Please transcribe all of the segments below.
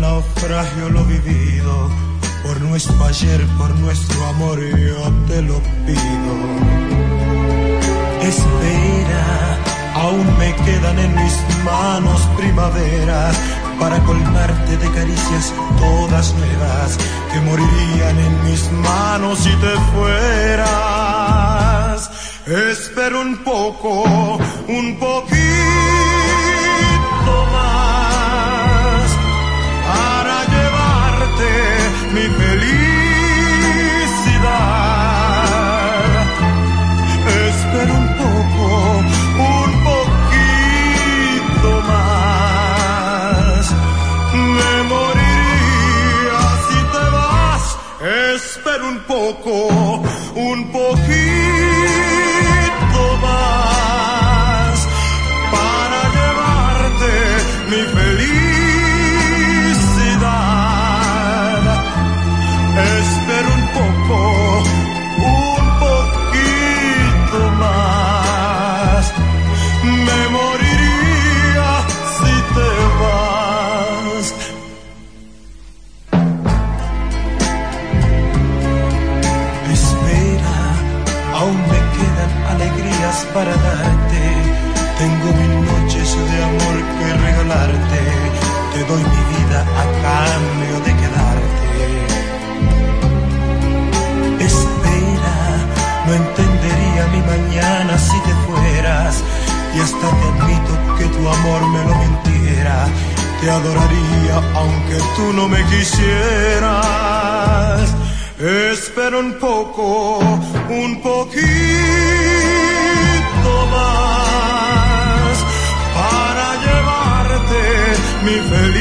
naufragio lo vivido, por nuestro ayer, por nuestro amor, yo te lo pido. Espera, aún me quedan en mis manos primavera para colmarte de caricias todas nuevas que morirían en mis manos si te fueras. Espero un poco, un poquito Espero un poco, un poquito para darte. Tengo mil noches de amor que regalarte. Te doy mi vida a cambio de quedarte. Espera, no entendería mi mañana si te fueras. Y hasta te admito que tu amor me lo mintiera. Te adoraría aunque tú no me quisieras. Espero un poco, un poquito mi felicidad.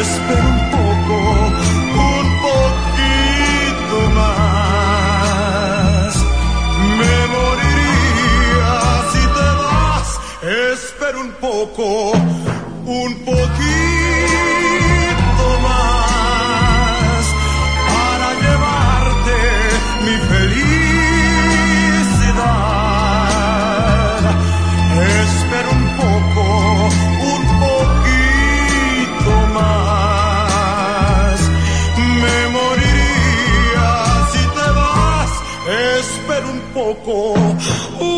Espero un poco, un poquito más. Me moriría si te vas. Espero un poco, un poquito moriría si